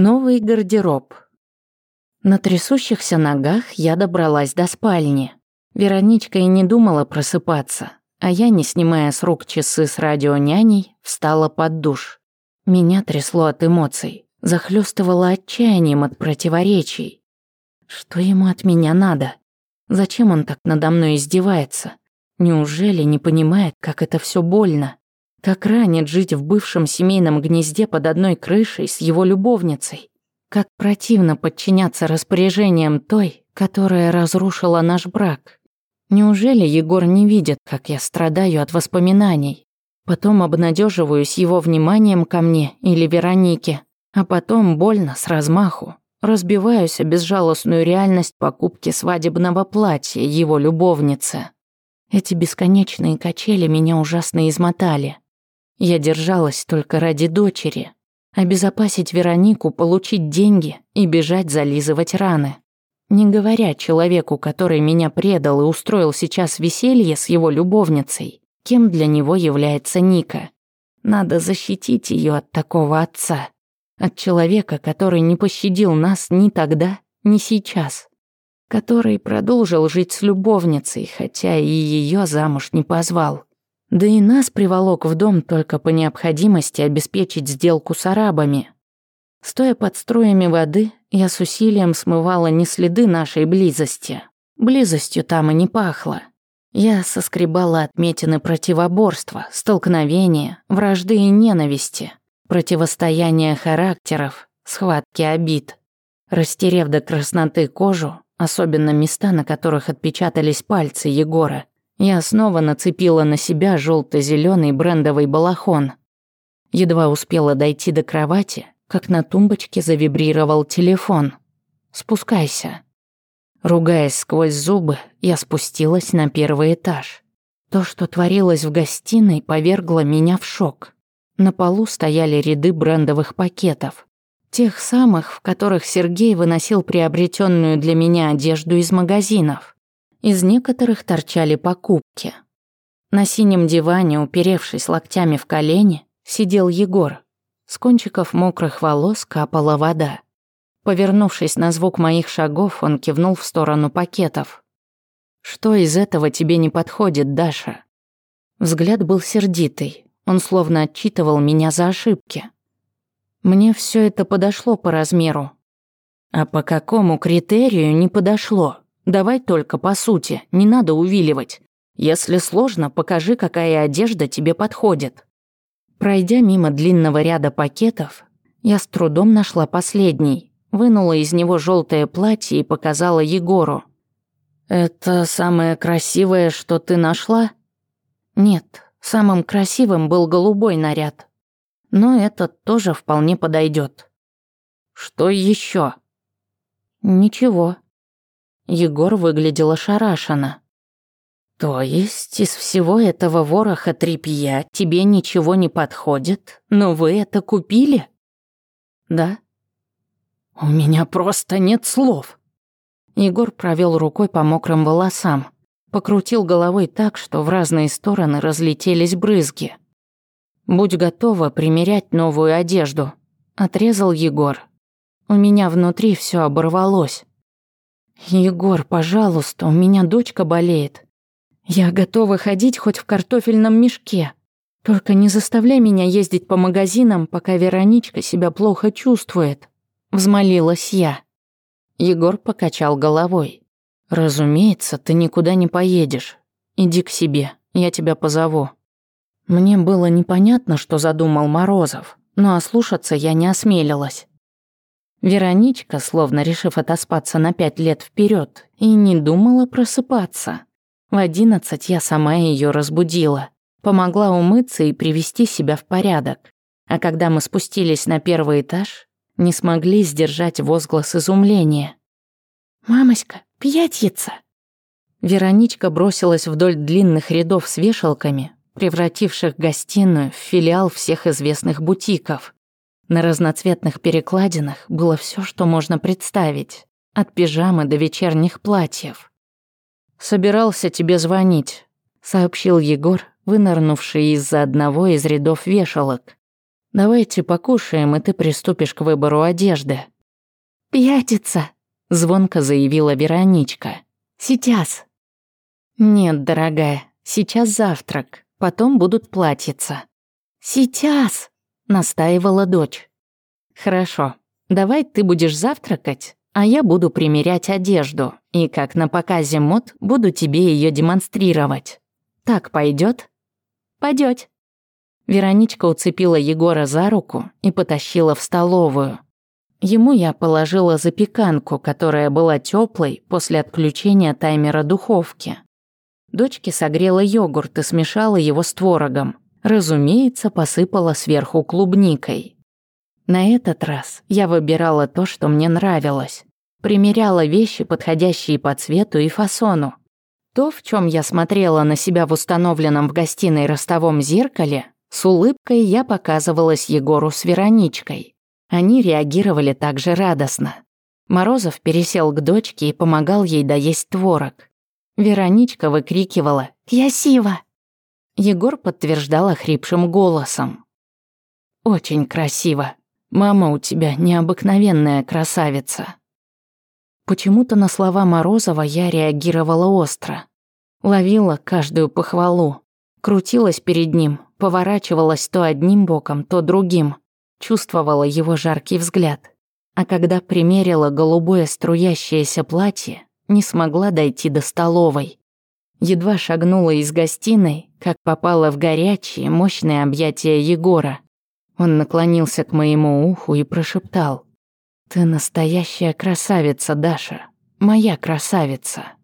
Новый гардероб. На трясущихся ногах я добралась до спальни. Вероничка и не думала просыпаться, а я, не снимая с рук часы с радио радионяней, встала под душ. Меня трясло от эмоций, захлёстывало отчаянием от противоречий. Что ему от меня надо? Зачем он так надо мной издевается? Неужели не понимает, как это все больно? Как ранит жить в бывшем семейном гнезде под одной крышей с его любовницей. Как противно подчиняться распоряжениям той, которая разрушила наш брак. Неужели Егор не видит, как я страдаю от воспоминаний? Потом обнадеживаюсь его вниманием ко мне или Веронике, а потом больно с размаху. Разбиваюсь о безжалостную реальность покупки свадебного платья его любовницы. Эти бесконечные качели меня ужасно измотали. Я держалась только ради дочери. Обезопасить Веронику, получить деньги и бежать зализывать раны. Не говоря человеку, который меня предал и устроил сейчас веселье с его любовницей, кем для него является Ника. Надо защитить ее от такого отца. От человека, который не пощадил нас ни тогда, ни сейчас. Который продолжил жить с любовницей, хотя и ее замуж не позвал. Да и нас приволок в дом только по необходимости обеспечить сделку с арабами. Стоя под струями воды, я с усилием смывала не следы нашей близости. Близостью там и не пахло. Я соскребала отметины противоборства, столкновения, вражды и ненависти, противостояния характеров, схватки обид. Растерев до красноты кожу, особенно места, на которых отпечатались пальцы Егора, я снова нацепила на себя желто-зеленый брендовый балахон. Едва успела дойти до кровати, как на тумбочке завибрировал телефон. «Спускайся». Ругаясь сквозь зубы, я спустилась на первый этаж. То, что творилось в гостиной, повергло меня в шок. На полу стояли ряды брендовых пакетов. Тех самых, в которых Сергей выносил приобретенную для меня одежду из магазинов из некоторых торчали покупки. На синем диване, уперевшись локтями в колени, сидел Егор. С кончиков мокрых волос капала вода. Повернувшись на звук моих шагов, он кивнул в сторону пакетов. «Что из этого тебе не подходит, Даша?» Взгляд был сердитый. Он словно отчитывал меня за ошибки. Мне все это подошло по размеру. А по какому критерию не подошло? Давай только по сути, не надо увиливать. Если сложно, покажи, какая одежда тебе подходит. Пройдя мимо длинного ряда пакетов, я с трудом нашла последний, вынула из него желтое платье и показала Егору. «Это самое красивое, что ты нашла?» «Нет, самым красивым был голубой наряд. Но этот тоже вполне подойдет. «Что еще? «Ничего», Егор выглядел ошарашенно. «То есть из всего этого вороха тряпья тебе ничего не подходит, но вы это купили?» «Да». «У меня просто нет слов». Егор провел рукой по мокрым волосам, покрутил головой так, что в разные стороны разлетелись брызги. «Будь готова примерять новую одежду», — отрезал Егор. «У меня внутри все оборвалось». «Егор, пожалуйста, у меня дочка болеет. Я готова ходить хоть в картофельном мешке. Только не заставляй меня ездить по магазинам, пока Вероничка себя плохо чувствует», — взмолилась я. Егор покачал головой. «Разумеется, ты никуда не поедешь. Иди к себе, я тебя позову». Мне было непонятно, что задумал Морозов, но ослушаться я не осмелилась. Вероничка, словно решив отоспаться на пять лет вперед, и не думала просыпаться. В одиннадцать я сама ее разбудила, помогла умыться и привести себя в порядок. А когда мы спустились на первый этаж, не смогли сдержать возглас изумления. «Мамоська, пьятьица!» Вероничка бросилась вдоль длинных рядов с вешалками, превративших гостиную в филиал всех известных бутиков – на разноцветных перекладинах было все, что можно представить, от пижамы до вечерних платьев. «Собирался тебе звонить», — сообщил Егор, вынырнувший из-за одного из рядов вешалок. «Давайте покушаем, и ты приступишь к выбору одежды». «Пятится», — звонко заявила Вероничка. «Сейчас». «Нет, дорогая, сейчас завтрак, потом будут платиться. «Сейчас!» — настаивала дочь. «Хорошо, давай ты будешь завтракать, а я буду примерять одежду, и как на показе мод буду тебе ее демонстрировать. Так пойдет? Пойдет. Вероничка уцепила Егора за руку и потащила в столовую. Ему я положила запеканку, которая была теплой после отключения таймера духовки. Дочке согрела йогурт и смешала его с творогом. Разумеется, посыпала сверху клубникой. На этот раз я выбирала то, что мне нравилось. Примеряла вещи, подходящие по цвету и фасону. То, в чем я смотрела на себя в установленном в гостиной ростовом зеркале, с улыбкой я показывалась Егору с Вероничкой. Они реагировали также радостно. Морозов пересел к дочке и помогал ей доесть творог. Вероничка выкрикивала «Кьясива!» Егор подтверждал охрипшим голосом. «Очень красиво. Мама у тебя необыкновенная красавица». Почему-то на слова Морозова я реагировала остро. Ловила каждую похвалу. Крутилась перед ним, поворачивалась то одним боком, то другим. Чувствовала его жаркий взгляд. А когда примерила голубое струящееся платье, не смогла дойти до столовой едва шагнула из гостиной, как попала в горячие, мощные объятия Егора. Он наклонился к моему уху и прошептал. «Ты настоящая красавица, Даша. Моя красавица».